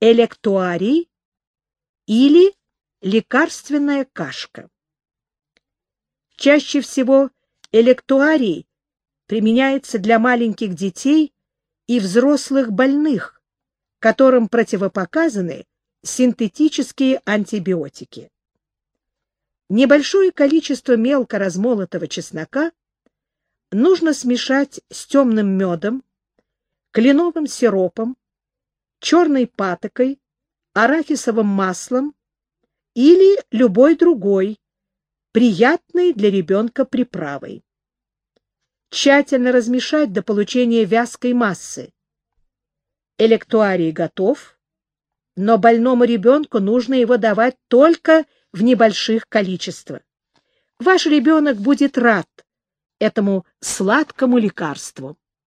электуарий или лекарственная кашка. Чаще всего электуарий применяется для маленьких детей и взрослых больных, которым противопоказаны синтетические антибиотики. Небольшое количество мелко размолотого чеснока нужно смешать с темным медом, кленовым сиропом, черной патокой, арахисовым маслом или любой другой, приятной для ребенка приправой. Тщательно размешать до получения вязкой массы. Электуарий готов, но больному ребенку нужно его давать только в небольших количествах. Ваш ребенок будет рад этому сладкому лекарству.